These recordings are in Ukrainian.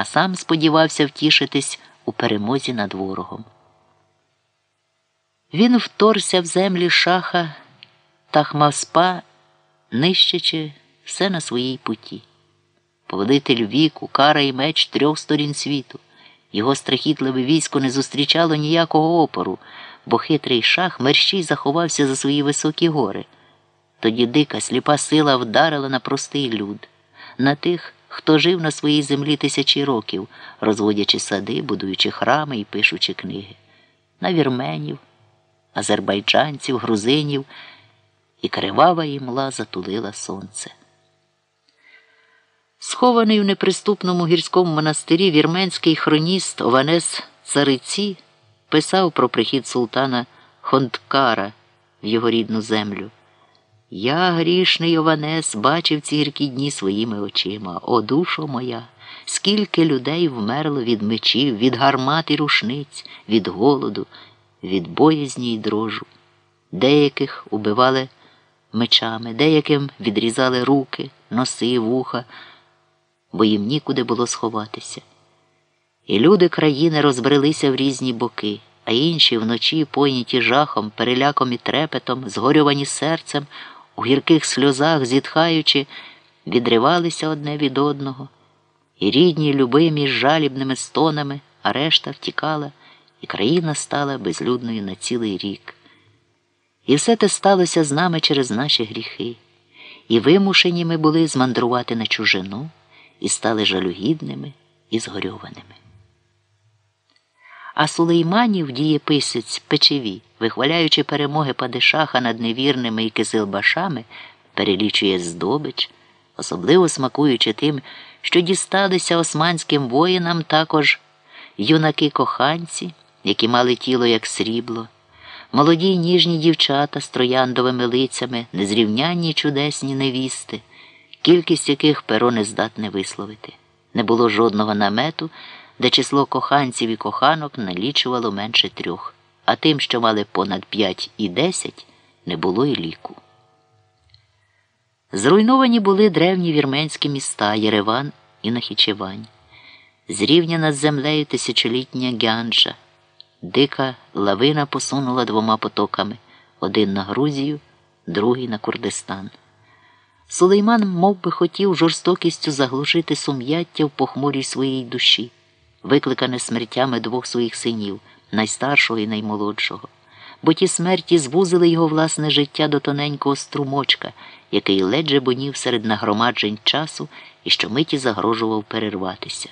а сам сподівався втішитись у перемозі над ворогом. Він вторся в землі шаха та хмавспа, нищачи все на своїй путі. Повелитель віку, кара і меч трьох сторін світу. Його страхітливе військо не зустрічало ніякого опору, бо хитрий шах мерщій заховався за свої високі гори. Тоді дика сліпа сила вдарила на простий люд, на тих, хто жив на своїй землі тисячі років, розводячи сади, будуючи храми і пишучи книги, на вірменів, азербайджанців, грузинів, і кривава імла затулила сонце. Схований в неприступному гірському монастирі вірменський хроніст Ованес Цариці писав про прихід султана Хонткара в його рідну землю. Я, грішний Ованес, бачив ці гіркі дні своїми очима. О, душо моя, скільки людей вмерло від мечів, від гармат і рушниць, від голоду, від боязні й дрожу. Деяких убивали мечами, деяким відрізали руки, носи, вуха бо їм нікуди було сховатися. І люди країни розбрелися в різні боки, а інші вночі, пойняті жахом, переляком і трепетом, згорювані серцем, у гірких сльозах, зітхаючи, відривалися одне від одного, і рідні, любимі з жалібними стонами, а решта втікала, і країна стала безлюдною на цілий рік. І все те сталося з нами через наші гріхи, і вимушені ми були змандрувати на чужину і стали жалюгідними і згорьованими. А Сулейманів дієписець печеві, вихваляючи перемоги Падишаха над невірними і кизилбашами, перелічує здобич, особливо смакуючи тим, що дісталися османським воїнам також юнаки коханці, які мали тіло як срібло, молоді ніжні дівчата з трояндовими лицями, незрівнянні чудесні невісти кількість яких перо не здатне висловити. Не було жодного намету, де число коханців і коханок налічувало менше трьох, а тим, що мали понад п'ять і десять, не було й ліку. Зруйновані були древні вірменські міста Єреван і Нахічевань, зрівняна з землею тисячолітня Гянджа. Дика лавина посунула двома потоками один на Грузію, другий на Курдистан. Сулейман мов би, хотів жорстокістю заглушити сум'яття в похмурій своїй душі, викликане смертями двох своїх синів, найстаршого і наймолодшого, бо ті смерті звузили його власне життя до тоненького струмочка, який ледь жебонів серед нагромаджень часу і щомиті загрожував перерватися.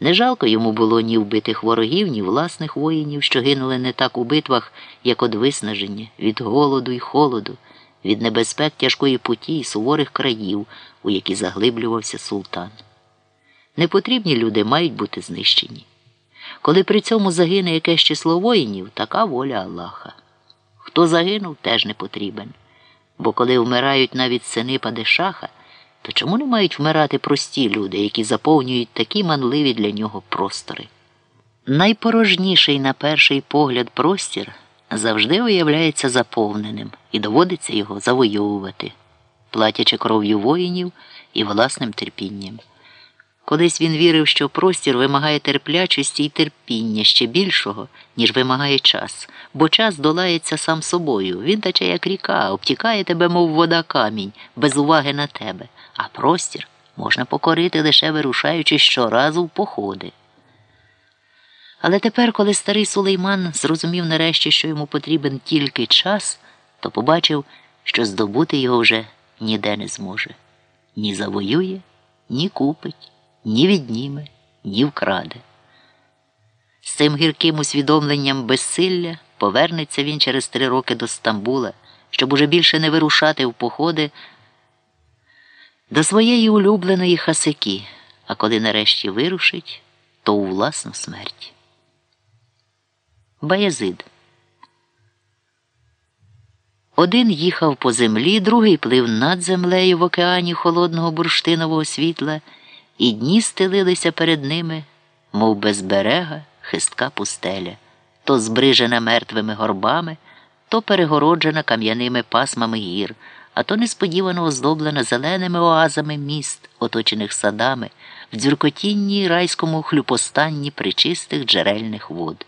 Не жалко йому було ні вбитих ворогів, ні власних воїнів, що гинули не так у битвах, як од виснаження, від голоду й холоду від небезпек тяжкої путі і суворих країв, у які заглиблювався султан. Непотрібні люди мають бути знищені. Коли при цьому загине якесь число воїнів, така воля Аллаха. Хто загинув, теж не потрібен. Бо коли вмирають навіть сини Падишаха, то чому не мають вмирати прості люди, які заповнюють такі манливі для нього простори? Найпорожніший на перший погляд простір завжди виявляється заповненим і доводиться його завойовувати, платячи кров'ю воїнів і власним терпінням. Колись він вірив, що простір вимагає терплячості і терпіння ще більшого, ніж вимагає час, бо час долається сам собою. Він тече, як ріка, обтікає тебе, мов вода камінь, без уваги на тебе, а простір можна покорити лише вирушаючи щоразу в походи. Але тепер, коли старий сулейман зрозумів нарешті, що йому потрібен тільки час, то побачив, що здобути його вже ніде не зможе ні завоює, ні купить, ні відніме, ні вкраде. З цим гірким усвідомленням безсилля повернеться він через три роки до Стамбула, щоб уже більше не вирушати в походи до своєї улюбленої хасики, а коли нарешті вирушить, то у власну смерть. Баязид. Один їхав по землі, другий плив над землею в океані холодного бурштинового світла, і дні стелилися перед ними, мов без берега, хистка пустеля, то збрижена мертвими горбами, то перегороджена кам'яними пасмами гір, а то несподівано оздоблена зеленими оазами міст, оточених садами, в дзюркотінні райському хлюпостанні причистих джерельних вод.